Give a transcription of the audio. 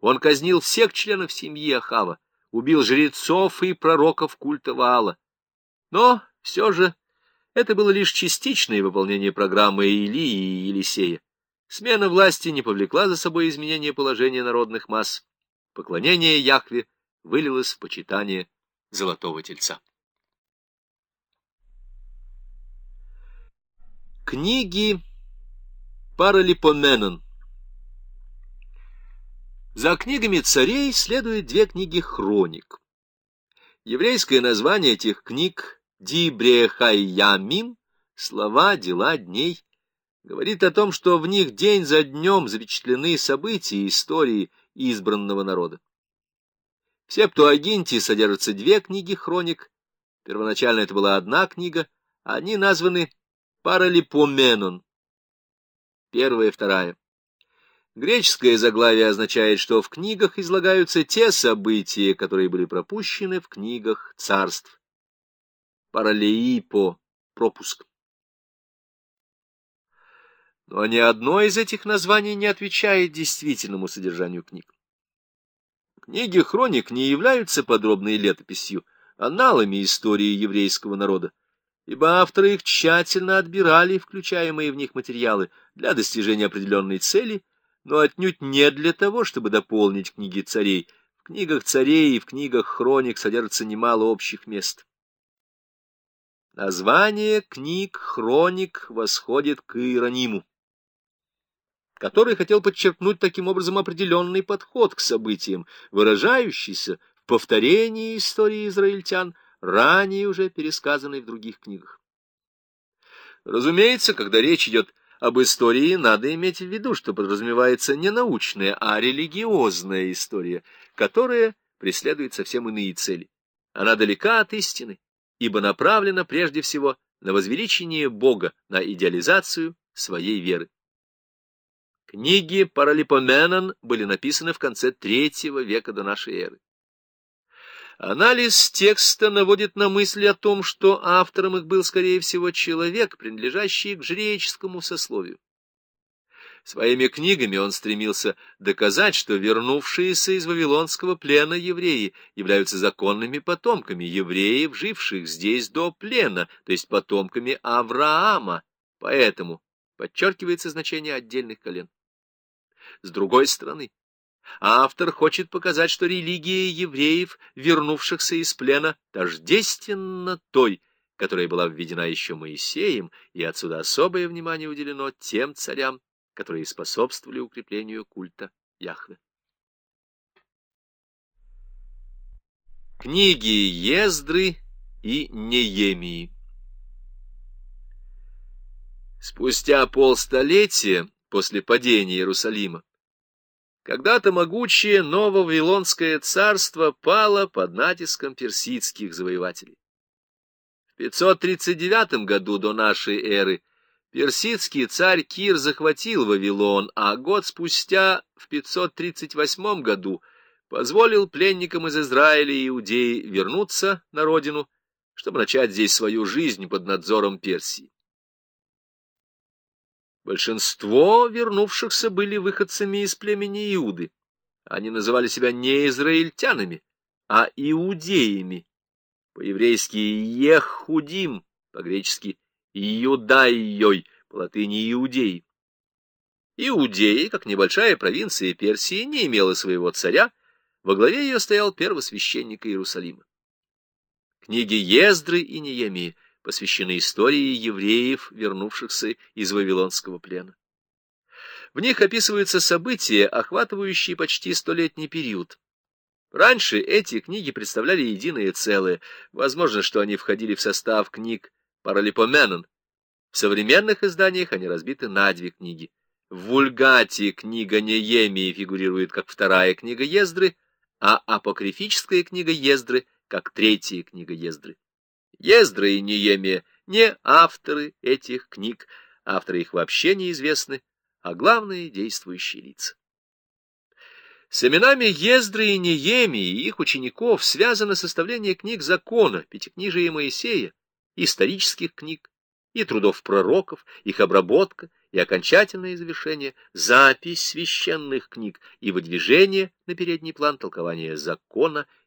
Он казнил всех членов семьи Ахава, убил жрецов и пророков культа Ваала. Но все же это было лишь частичное выполнение программы Илии и Елисея. Смена власти не повлекла за собой изменение положения народных масс. Поклонение Яхве вылилось в почитание Золотого Тельца. Книги Паралипоменон За книгами царей следуют две книги хроник. Еврейское название этих книг Дибрехайямим, слова, дела, дней, говорит о том, что в них день за днем запечатлены события и истории избранного народа. В Септуагинте содержатся две книги хроник. Первоначально это была одна книга, они названы Паралипоменон. Первая и вторая. Греческое заглавие означает, что в книгах излагаются те события, которые были пропущены в книгах царств. Паралеипо — пропуск. Но ни одно из этих названий не отвечает действительному содержанию книг. Книги хроник не являются подробной летописью, аналами истории еврейского народа ибо авторы их тщательно отбирали включаемые в них материалы для достижения определенной цели, но отнюдь не для того, чтобы дополнить книги царей. В книгах царей и в книгах хроник содержится немало общих мест. Название книг хроник восходит к Иерониму, который хотел подчеркнуть таким образом определенный подход к событиям, выражающийся в повторении истории израильтян – ранее уже пересказанной в других книгах. Разумеется, когда речь идет об истории, надо иметь в виду, что подразумевается не научная, а религиозная история, которая преследует совсем иные цели. Она далека от истины, ибо направлена прежде всего на возвеличение Бога, на идеализацию своей веры. Книги Паралипоменон были написаны в конце третьего века до нашей эры. Анализ текста наводит на мысли о том, что автором их был, скорее всего, человек, принадлежащий к жреческому сословию. Своими книгами он стремился доказать, что вернувшиеся из вавилонского плена евреи являются законными потомками евреев, живших здесь до плена, то есть потомками Авраама, поэтому подчеркивается значение отдельных колен. С другой стороны, Автор хочет показать, что религия евреев, вернувшихся из плена, тождественна той, которая была введена еще Моисеем, и отсюда особое внимание уделено тем царям, которые способствовали укреплению культа Яхве. Книги Ездры и Неемии Спустя полстолетия после падения Иерусалима когда-то могучее нововавилонское царство пало под натиском персидских завоевателей. В 539 году до нашей эры персидский царь Кир захватил Вавилон, а год спустя, в 538 году, позволил пленникам из Израиля и Иудеи вернуться на родину, чтобы начать здесь свою жизнь под надзором Персии. Большинство вернувшихся были выходцами из племени Иуды. Они называли себя не израильтянами, а иудеями. По-еврейски «ехудим», по-гречески «иудайой», по-латыни «иудеи». Иудеи, как небольшая провинция Персии, не имела своего царя, во главе ее стоял первосвященник Иерусалима. Книги Ездры и Неемии — посвящены истории евреев, вернувшихся из Вавилонского плена. В них описываются события, охватывающие почти столетний период. Раньше эти книги представляли единое целое, возможно, что они входили в состав книг Паралипоменон. В современных изданиях они разбиты на две книги. В Вульгате книга Неемии фигурирует как вторая книга Ездры, а апокрифическая книга Ездры как третья книга Ездры. Ездра и Неемия не авторы этих книг, авторы их вообще неизвестны, а главные действующие лица. С именами Ездры и Неемии и их учеников связано составление книг закона, пятикнижия Моисея, исторических книг, и трудов пророков, их обработка, и окончательное завершение — запись священных книг и выдвижение на передний план толкования закона